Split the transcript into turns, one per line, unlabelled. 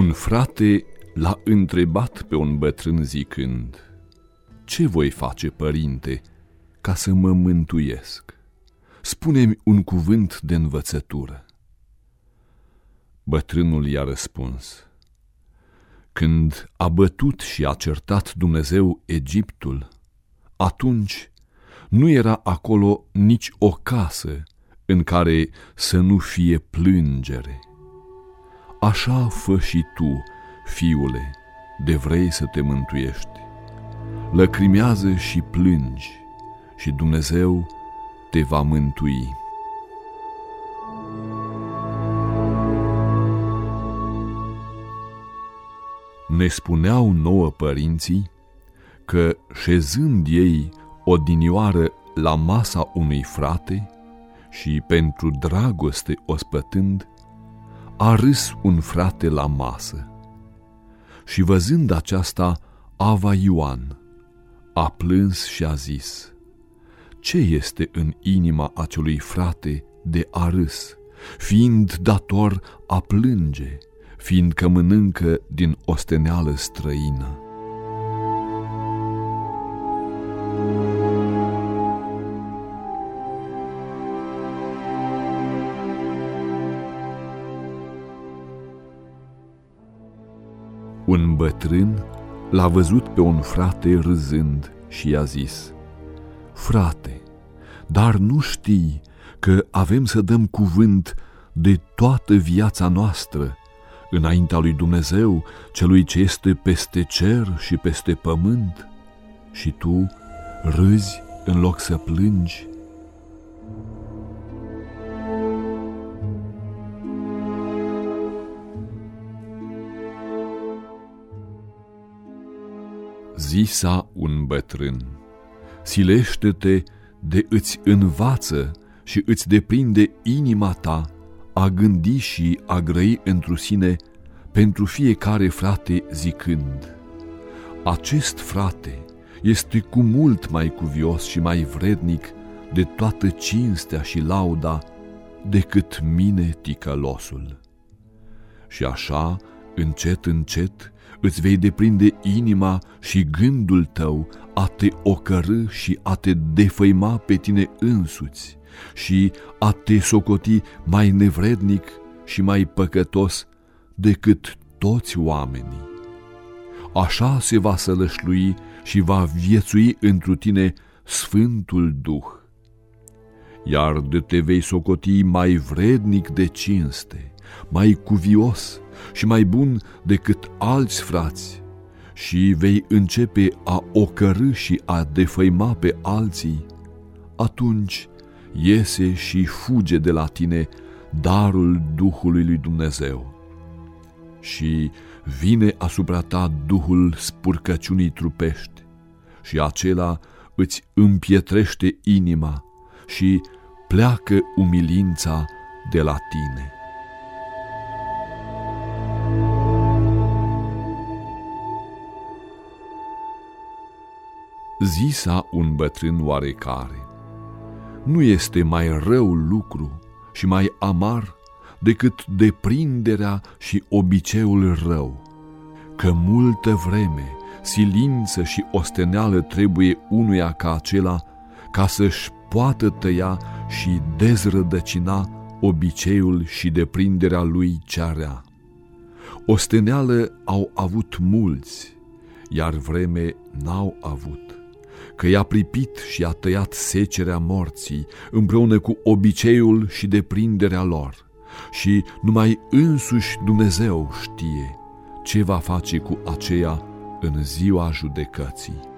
Un frate l-a întrebat pe un bătrân zicând, Ce voi face, părinte, ca să mă mântuiesc? Spune-mi un cuvânt de învățătură. Bătrânul i-a răspuns, Când a bătut și a certat Dumnezeu Egiptul, atunci nu era acolo nici o casă în care să nu fie plângere. Așa fă și tu, fiule, de vrei să te mântuiești. Lăcrimează și plângi și Dumnezeu te va mântui. Ne spuneau nouă părinții că șezând ei odinioară la masa unui frate și pentru dragoste ospătând, a râs un frate la masă. Și văzând aceasta, Ava Ioan a plâns și a zis, Ce este în inima acelui frate de a râs, fiind dator a plânge, fiindcă mănâncă din osteneală străină? Un bătrân l-a văzut pe un frate râzând și i-a zis, Frate, dar nu știi că avem să dăm cuvânt de toată viața noastră înaintea lui Dumnezeu, celui ce este peste cer și peste pământ? Și tu râzi în loc să plângi? Zisa un bătrân, silește-te de îți învață și îți deprinde inima ta a gândi și a grăi întru sine pentru fiecare frate zicând, acest frate este cu mult mai cuvios și mai vrednic de toată cinstea și lauda decât mine ticălosul. Și așa, încet, încet, îți vei deprinde inima și gândul tău a te ocărâ și a te defăima pe tine însuți și a te socoti mai nevrednic și mai păcătos decât toți oamenii. Așa se va sălășlui și va viețui întru tine Sfântul Duh. Iar de te vei socoti mai vrednic de cinste, mai cuvios, și mai bun decât alți frați și vei începe a ocărâ și a defăima pe alții, atunci iese și fuge de la tine darul Duhului lui Dumnezeu. Și vine asupra ta Duhul spurcăciunii trupești și acela îți împietrește inima și pleacă umilința de la tine. zisa un bătrân oarecare, nu este mai rău lucru și mai amar decât deprinderea și obiceiul rău, că multă vreme, silință și osteneală trebuie unuia ca acela ca să-și poată tăia și dezrădăcina obiceiul și deprinderea lui cea rea. Osteneală au avut mulți, iar vreme n-au avut că i-a pripit și a tăiat secerea morții împreună cu obiceiul și deprinderea lor. Și numai însuși Dumnezeu știe ce va face cu aceea în ziua judecății.